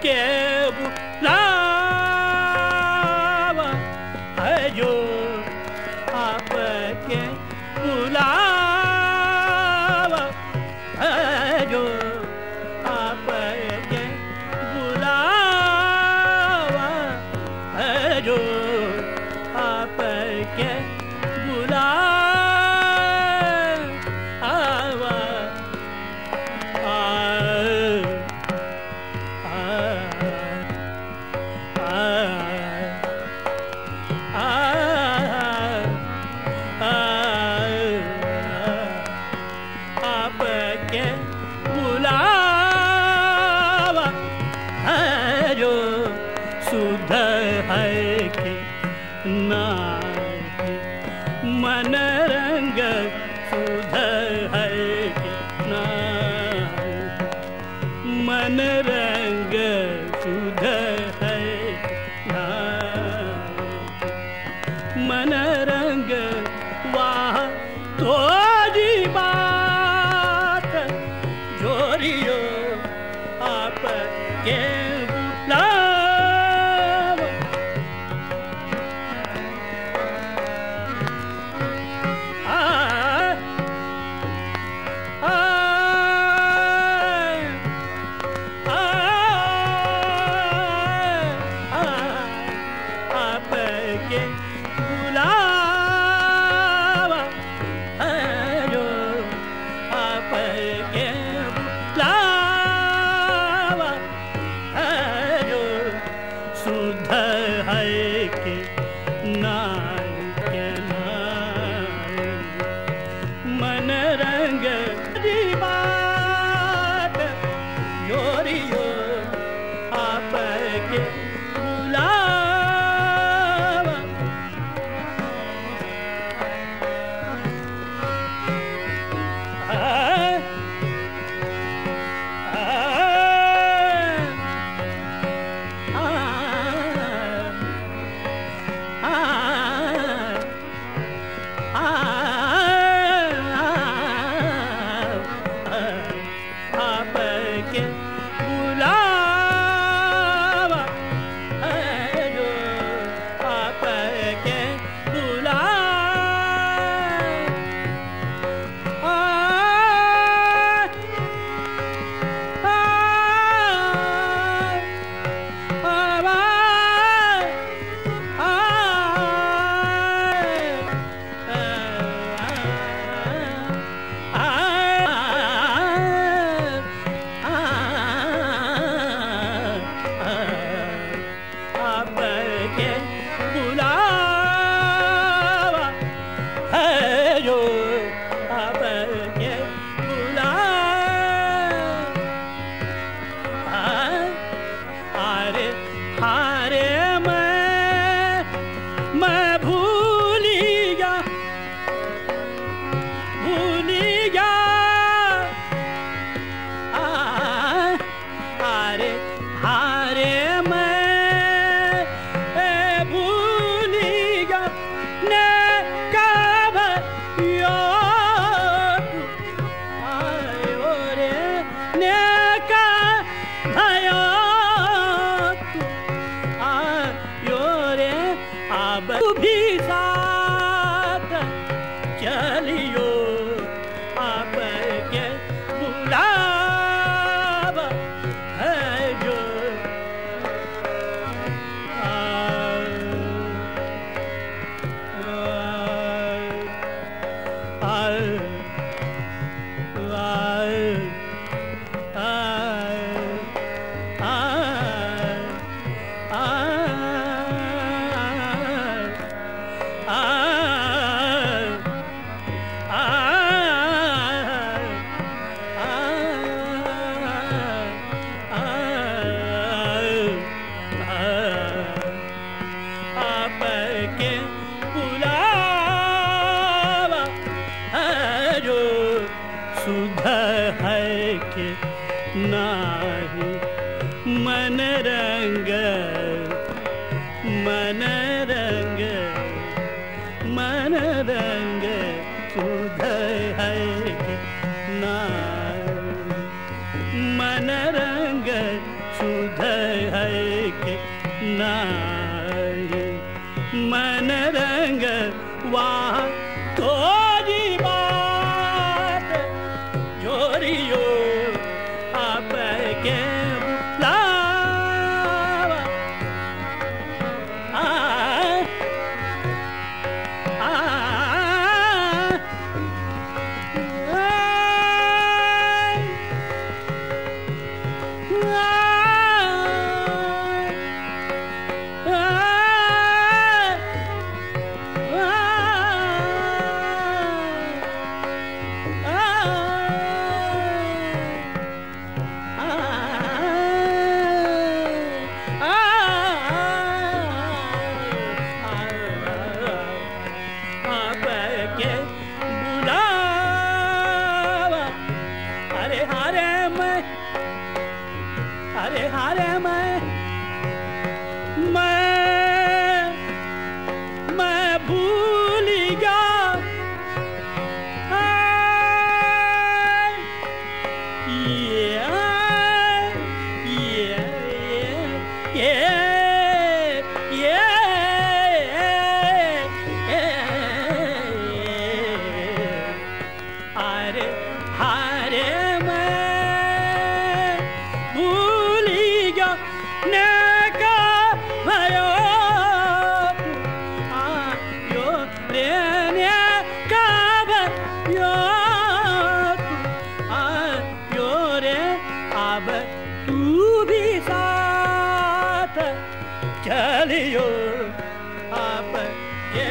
quer आपके बुलावा है जो सुध है के ना मन रंग सुध है ना मन मन रंग que bulaba yo a que yo su dhai सुध है कि नहीं। मन रंग मन रंग मन रंग सुध है कि नाही। मन रंग सुध है कि नाही। मन रंग वाह चलियो आप ये